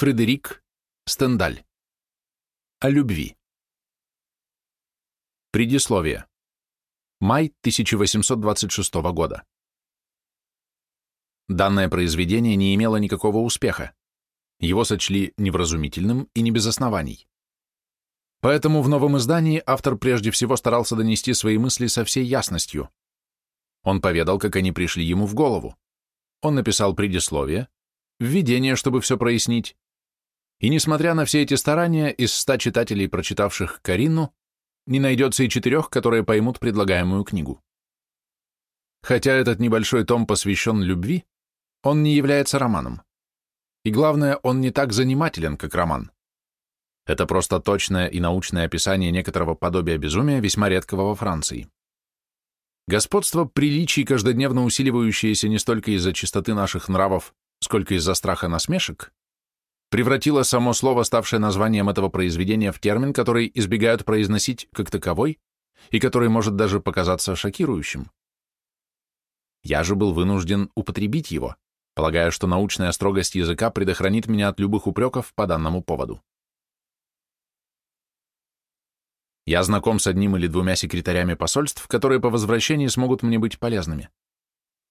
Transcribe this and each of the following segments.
Фредерик Стендаль. О любви. Предисловие. Май 1826 года. Данное произведение не имело никакого успеха. Его сочли невразумительным и не без оснований. Поэтому в новом издании автор прежде всего старался донести свои мысли со всей ясностью. Он поведал, как они пришли ему в голову. Он написал предисловие, введение, чтобы все прояснить. И несмотря на все эти старания, из ста читателей, прочитавших Карину, не найдется и четырех, которые поймут предлагаемую книгу. Хотя этот небольшой том посвящен любви, он не является романом. И главное, он не так занимателен, как роман. Это просто точное и научное описание некоторого подобия безумия, весьма редкого во Франции. Господство приличий, каждодневно усиливающееся не столько из-за чистоты наших нравов, сколько из-за страха насмешек, превратило само слово, ставшее названием этого произведения, в термин, который избегают произносить как таковой и который может даже показаться шокирующим. Я же был вынужден употребить его, полагая, что научная строгость языка предохранит меня от любых упреков по данному поводу. Я знаком с одним или двумя секретарями посольств, которые по возвращении смогут мне быть полезными.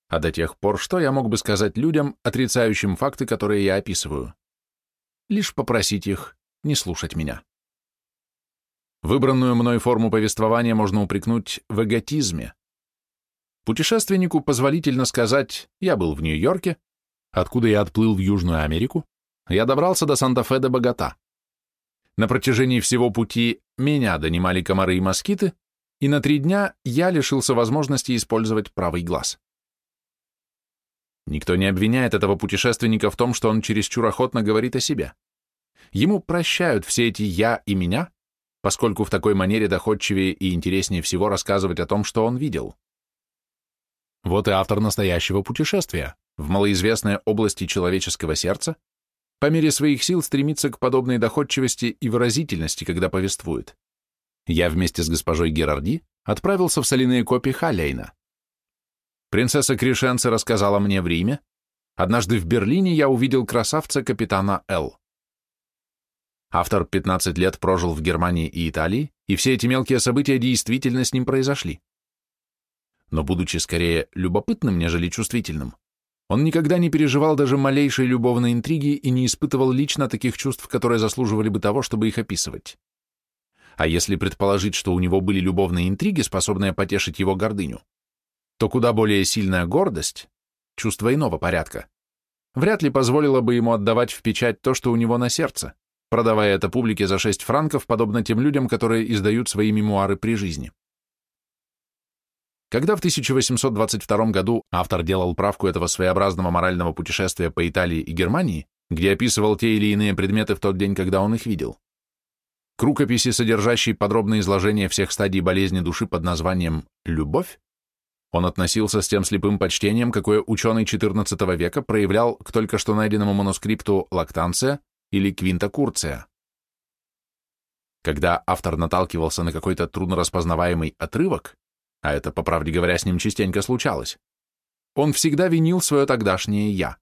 А до тех пор, что я мог бы сказать людям, отрицающим факты, которые я описываю? Лишь попросить их не слушать меня. Выбранную мной форму повествования можно упрекнуть в эготизме. Путешественнику позволительно сказать «я был в Нью-Йорке», откуда я отплыл в Южную Америку, я добрался до Санта-Фе де Богата. На протяжении всего пути меня донимали комары и москиты, и на три дня я лишился возможности использовать правый глаз. Никто не обвиняет этого путешественника в том, что он чересчур охотно говорит о себе. Ему прощают все эти «я» и «меня», поскольку в такой манере доходчивее и интереснее всего рассказывать о том, что он видел. Вот и автор настоящего путешествия в малоизвестные области человеческого сердца, по мере своих сил стремится к подобной доходчивости и выразительности, когда повествует. Я вместе с госпожой Герарди отправился в соляные копии Халейна. Принцесса Кришенце рассказала мне в Риме, однажды в Берлине я увидел красавца капитана Л. Автор 15 лет прожил в Германии и Италии, и все эти мелкие события действительно с ним произошли. Но будучи скорее любопытным, нежели чувствительным, он никогда не переживал даже малейшей любовной интриги и не испытывал лично таких чувств, которые заслуживали бы того, чтобы их описывать. А если предположить, что у него были любовные интриги, способные потешить его гордыню, то куда более сильная гордость, чувство иного порядка, вряд ли позволила бы ему отдавать в печать то, что у него на сердце, продавая это публике за 6 франков, подобно тем людям, которые издают свои мемуары при жизни. Когда в 1822 году автор делал правку этого своеобразного морального путешествия по Италии и Германии, где описывал те или иные предметы в тот день, когда он их видел, к рукописи, содержащей подробное изложение всех стадий болезни души под названием «Любовь», он относился с тем слепым почтением, какое ученый XIV века проявлял к только что найденному манускрипту «Лактанция» или «Квинта Курция». Когда автор наталкивался на какой-то труднораспознаваемый отрывок, а это, по правде говоря, с ним частенько случалось, он всегда винил свое тогдашнее «я».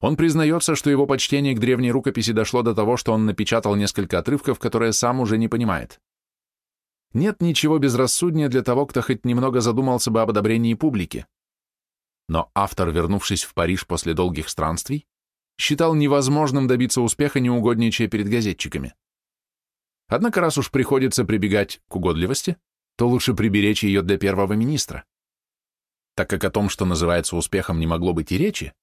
Он признается, что его почтение к древней рукописи дошло до того, что он напечатал несколько отрывков, которые сам уже не понимает. Нет ничего безрассуднее для того, кто хоть немного задумался бы об одобрении публики. Но автор, вернувшись в Париж после долгих странствий, считал невозможным добиться успеха, не угодничая перед газетчиками. Однако раз уж приходится прибегать к угодливости, то лучше приберечь ее для первого министра. Так как о том, что называется успехом, не могло быть и речи,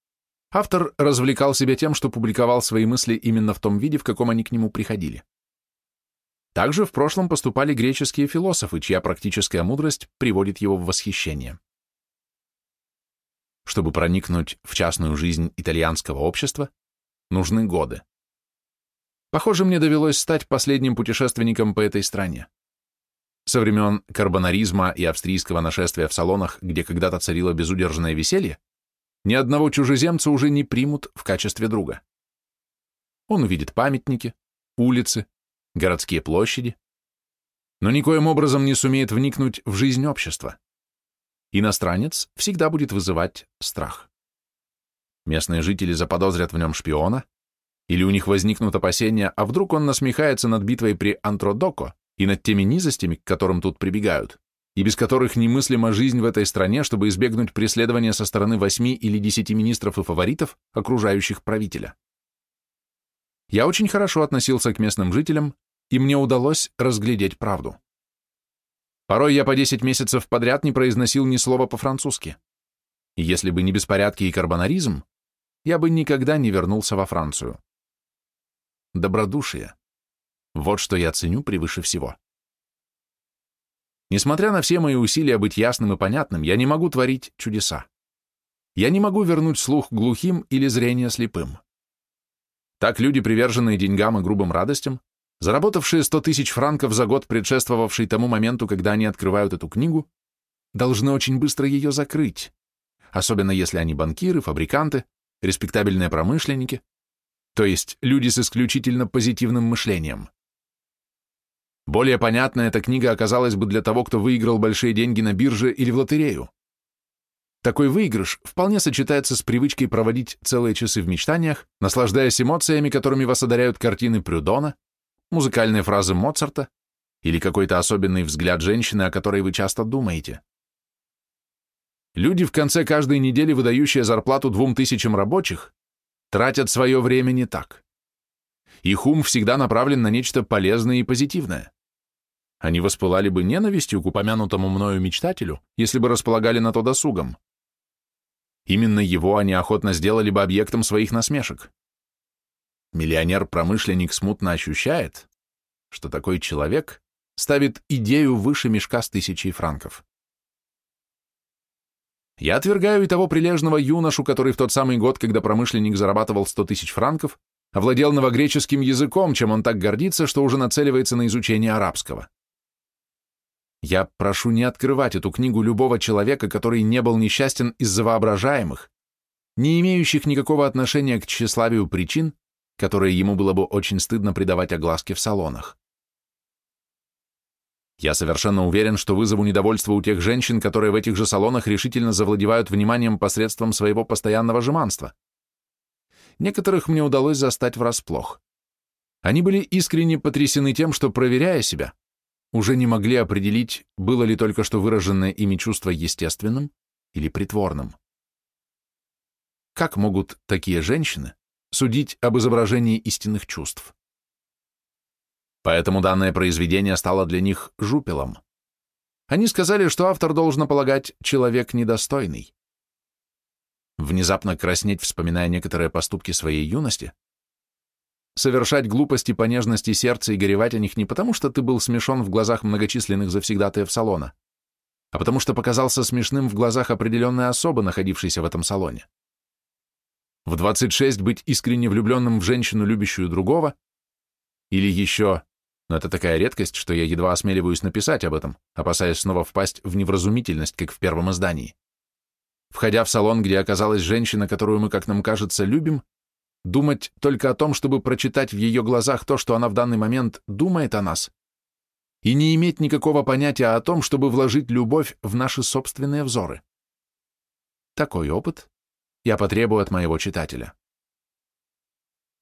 автор развлекал себя тем, что публиковал свои мысли именно в том виде, в каком они к нему приходили. Также в прошлом поступали греческие философы, чья практическая мудрость приводит его в восхищение. Чтобы проникнуть в частную жизнь итальянского общества, нужны годы. Похоже, мне довелось стать последним путешественником по этой стране. Со времен карбонаризма и австрийского нашествия в салонах, где когда-то царило безудержное веселье, ни одного чужеземца уже не примут в качестве друга. Он увидит памятники, улицы, городские площади, но никоим образом не сумеет вникнуть в жизнь общества. Иностранец всегда будет вызывать страх. Местные жители заподозрят в нем шпиона, Или у них возникнут опасения, а вдруг он насмехается над битвой при Антродоко и над теми низостями, к которым тут прибегают, и без которых немыслима жизнь в этой стране, чтобы избегнуть преследования со стороны восьми или десяти министров и фаворитов, окружающих правителя. Я очень хорошо относился к местным жителям, и мне удалось разглядеть правду. Порой я по 10 месяцев подряд не произносил ни слова по-французски. Если бы не беспорядки и карбонаризм, я бы никогда не вернулся во Францию. Добродушие. Вот что я ценю превыше всего. Несмотря на все мои усилия быть ясным и понятным, я не могу творить чудеса. Я не могу вернуть слух глухим или зрение слепым. Так люди, приверженные деньгам и грубым радостям, заработавшие 100 тысяч франков за год, предшествовавший тому моменту, когда они открывают эту книгу, должны очень быстро ее закрыть, особенно если они банкиры, фабриканты, респектабельные промышленники, то есть люди с исключительно позитивным мышлением. Более понятна эта книга оказалась бы для того, кто выиграл большие деньги на бирже или в лотерею. Такой выигрыш вполне сочетается с привычкой проводить целые часы в мечтаниях, наслаждаясь эмоциями, которыми вас одаряют картины Прюдона, музыкальные фразы Моцарта или какой-то особенный взгляд женщины, о которой вы часто думаете. Люди в конце каждой недели, выдающие зарплату двум тысячам рабочих, тратят свое время не так. Их ум всегда направлен на нечто полезное и позитивное. Они воспылали бы ненавистью к упомянутому мною мечтателю, если бы располагали на то досугом. Именно его они охотно сделали бы объектом своих насмешек. Миллионер-промышленник смутно ощущает, что такой человек ставит идею выше мешка с тысячей франков. Я отвергаю и того прилежного юношу, который в тот самый год, когда промышленник зарабатывал 100 тысяч франков, овладел новогреческим языком, чем он так гордится, что уже нацеливается на изучение арабского. Я прошу не открывать эту книгу любого человека, который не был несчастен из-за воображаемых, не имеющих никакого отношения к тщеславию причин, которые ему было бы очень стыдно придавать огласке в салонах. Я совершенно уверен, что вызову недовольство у тех женщин, которые в этих же салонах решительно завладевают вниманием посредством своего постоянного жеманства. Некоторых мне удалось застать врасплох. Они были искренне потрясены тем, что, проверяя себя, уже не могли определить, было ли только что выраженное ими чувство естественным или притворным. Как могут такие женщины судить об изображении истинных чувств. Поэтому данное произведение стало для них жупелом. Они сказали, что автор должен полагать человек недостойный. Внезапно краснеть, вспоминая некоторые поступки своей юности, совершать глупости по нежности сердца и горевать о них не потому, что ты был смешон в глазах многочисленных завсегдатаев салона, а потому что показался смешным в глазах определенной особы, находившейся в этом салоне в 26 быть искренне влюбленным в женщину, любящую другого, или еще, но это такая редкость, что я едва осмеливаюсь написать об этом, опасаясь снова впасть в невразумительность, как в первом издании. Входя в салон, где оказалась женщина, которую мы, как нам кажется, любим, думать только о том, чтобы прочитать в ее глазах то, что она в данный момент думает о нас, и не иметь никакого понятия о том, чтобы вложить любовь в наши собственные взоры. Такой опыт я потребую от моего читателя.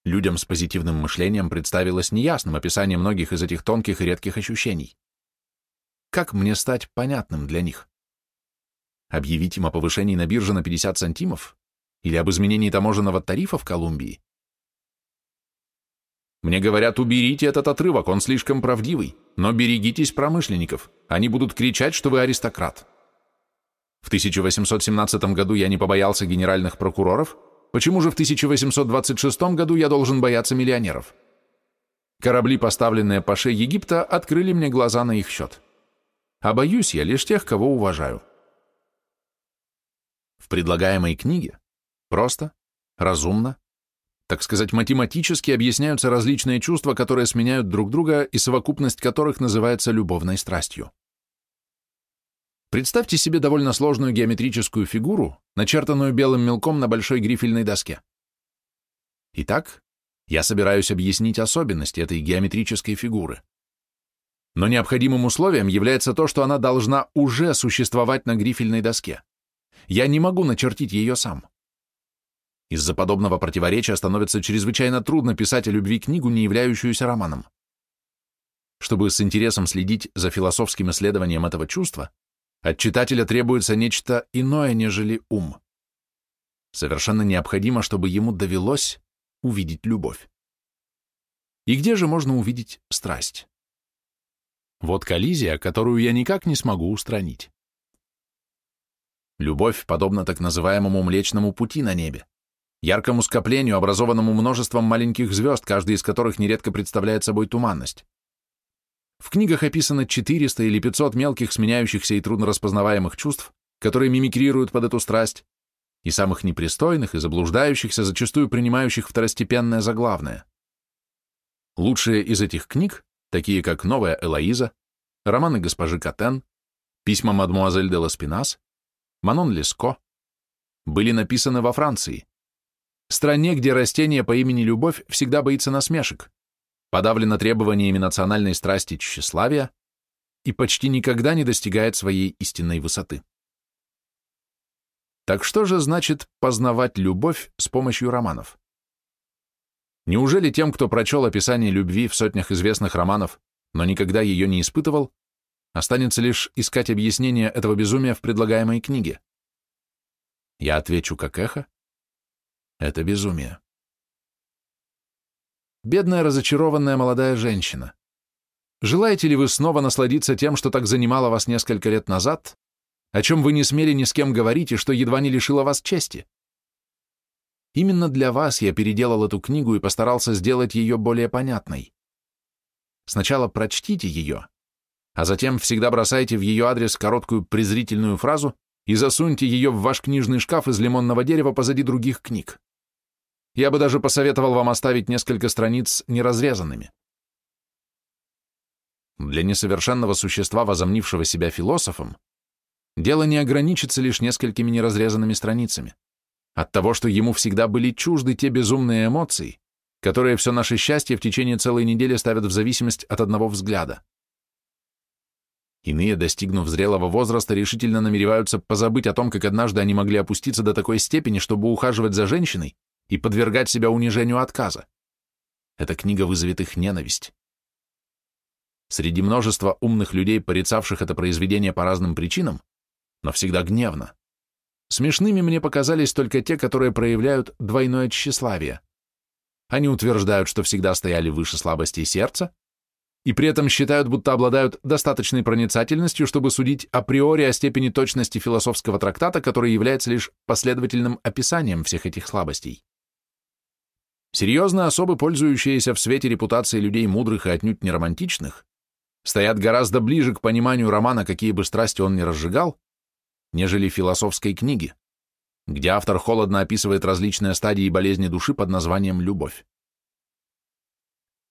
Людям с позитивным мышлением представилось неясным описание многих из этих тонких и редких ощущений. Как мне стать понятным для них? Объявить им о повышении на бирже на 50 сантимов? Или об изменении таможенного тарифа в Колумбии? Мне говорят, уберите этот отрывок, он слишком правдивый, но берегитесь промышленников, они будут кричать, что вы аристократ. В 1817 году я не побоялся генеральных прокуроров, почему же в 1826 году я должен бояться миллионеров? Корабли, поставленные по шее Египта, открыли мне глаза на их счет. А боюсь я лишь тех, кого уважаю. В предлагаемой книге просто, разумно, так сказать, математически объясняются различные чувства, которые сменяют друг друга и совокупность которых называется любовной страстью. Представьте себе довольно сложную геометрическую фигуру, начертанную белым мелком на большой грифельной доске. Итак, я собираюсь объяснить особенности этой геометрической фигуры. Но необходимым условием является то, что она должна уже существовать на грифельной доске. Я не могу начертить ее сам. Из-за подобного противоречия становится чрезвычайно трудно писать о любви книгу, не являющуюся романом. Чтобы с интересом следить за философским исследованием этого чувства, от читателя требуется нечто иное, нежели ум. Совершенно необходимо, чтобы ему довелось увидеть любовь. И где же можно увидеть страсть? Вот коллизия, которую я никак не смогу устранить. Любовь подобна так называемому Млечному пути на небе, яркому скоплению, образованному множеством маленьких звезд, каждый из которых нередко представляет собой туманность. В книгах описано 400 или 500 мелких, сменяющихся и трудно распознаваемых чувств, которые мимикрируют под эту страсть, и самых непристойных и заблуждающихся, зачастую принимающих второстепенное за главное. Лучшие из этих книг, такие как «Новая Элоиза», романы госпожи Катен, письма мадмуазель де Ласпинас, Манон Леско, были написаны во Франции, стране, где растение по имени Любовь всегда боится насмешек, подавлено требованиями национальной страсти тщеславия и почти никогда не достигает своей истинной высоты. Так что же значит познавать любовь с помощью романов? Неужели тем, кто прочел описание любви в сотнях известных романов, но никогда ее не испытывал, останется лишь искать объяснение этого безумия в предлагаемой книге? Я отвечу как эхо. Это безумие. Бедная разочарованная молодая женщина. Желаете ли вы снова насладиться тем, что так занимало вас несколько лет назад, о чем вы не смели ни с кем говорить и что едва не лишило вас чести? Именно для вас я переделал эту книгу и постарался сделать ее более понятной. Сначала прочтите ее, а затем всегда бросайте в ее адрес короткую презрительную фразу и засуньте ее в ваш книжный шкаф из лимонного дерева позади других книг. Я бы даже посоветовал вам оставить несколько страниц неразрезанными. Для несовершенного существа, возомнившего себя философом, дело не ограничится лишь несколькими неразрезанными страницами от того, что ему всегда были чужды те безумные эмоции, которые все наше счастье в течение целой недели ставят в зависимость от одного взгляда. Иные, достигнув зрелого возраста, решительно намереваются позабыть о том, как однажды они могли опуститься до такой степени, чтобы ухаживать за женщиной и подвергать себя унижению отказа. Эта книга вызовет их ненависть. Среди множества умных людей, порицавших это произведение по разным причинам, но всегда гневно, Смешными мне показались только те, которые проявляют двойное тщеславие. Они утверждают, что всегда стояли выше слабостей сердца, и при этом считают, будто обладают достаточной проницательностью, чтобы судить априори о степени точности философского трактата, который является лишь последовательным описанием всех этих слабостей. Серьезные особы, пользующиеся в свете репутацией людей мудрых и отнюдь не романтичных, стоят гораздо ближе к пониманию романа, какие бы страсти он ни разжигал, нежели философской книги, где автор холодно описывает различные стадии болезни души под названием «любовь».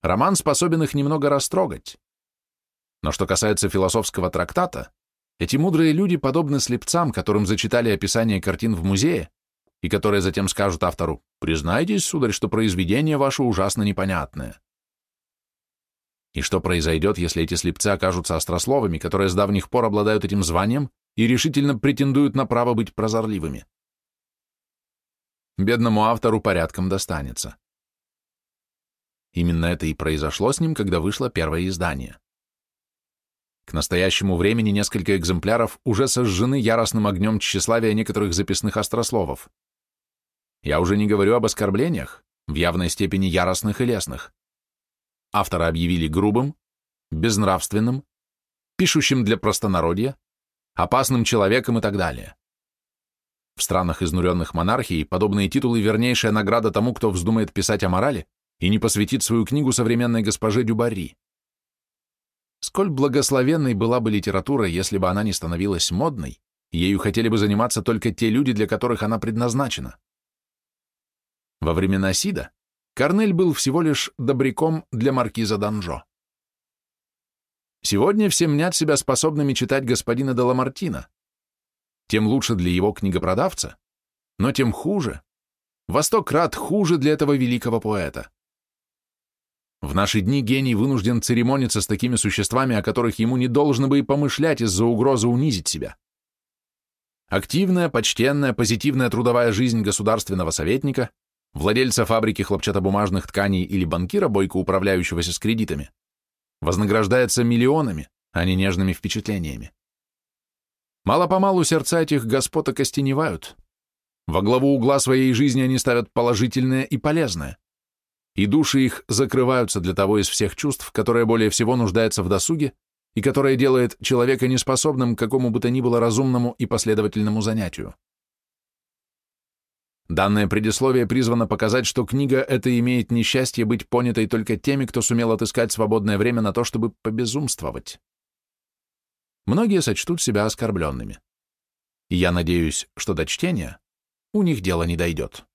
Роман способен их немного растрогать. Но что касается философского трактата, эти мудрые люди подобны слепцам, которым зачитали описание картин в музее, и которые затем скажут автору «Признайтесь, сударь, что произведение ваше ужасно непонятное». И что произойдет, если эти слепцы окажутся острословами, которые с давних пор обладают этим званием и решительно претендуют на право быть прозорливыми. Бедному автору порядком достанется. Именно это и произошло с ним, когда вышло первое издание. К настоящему времени несколько экземпляров уже сожжены яростным огнем тщеславия некоторых записных острословов. Я уже не говорю об оскорблениях, в явной степени яростных и лесных. Автора объявили грубым, безнравственным, пишущим для простонародья, опасным человеком и так далее. В странах изнуренных монархий подобные титулы – вернейшая награда тому, кто вздумает писать о морали и не посвятит свою книгу современной госпоже Дюбари. Сколь благословенной была бы литература, если бы она не становилась модной, ею хотели бы заниматься только те люди, для которых она предназначена. Во времена Сида Корнель был всего лишь добряком для маркиза Данжо. Сегодня все мнят себя способными читать господина Деламартина. Тем лучше для его книгопродавца, но тем хуже, во сто крат хуже для этого великого поэта. В наши дни гений вынужден церемониться с такими существами, о которых ему не должно бы и помышлять из-за угрозы унизить себя. Активная, почтенная, позитивная трудовая жизнь государственного советника, владельца фабрики хлопчатобумажных тканей или банкира, бойко управляющегося с кредитами, вознаграждается миллионами, а не нежными впечатлениями. Мало-помалу сердца этих господ окостеневают. Во главу угла своей жизни они ставят положительное и полезное. И души их закрываются для того из всех чувств, которое более всего нуждается в досуге и которое делает человека неспособным к какому бы то ни было разумному и последовательному занятию. Данное предисловие призвано показать, что книга эта имеет несчастье быть понятой только теми, кто сумел отыскать свободное время на то, чтобы побезумствовать многие сочтут себя оскорбленными. И я надеюсь, что до чтения у них дело не дойдет.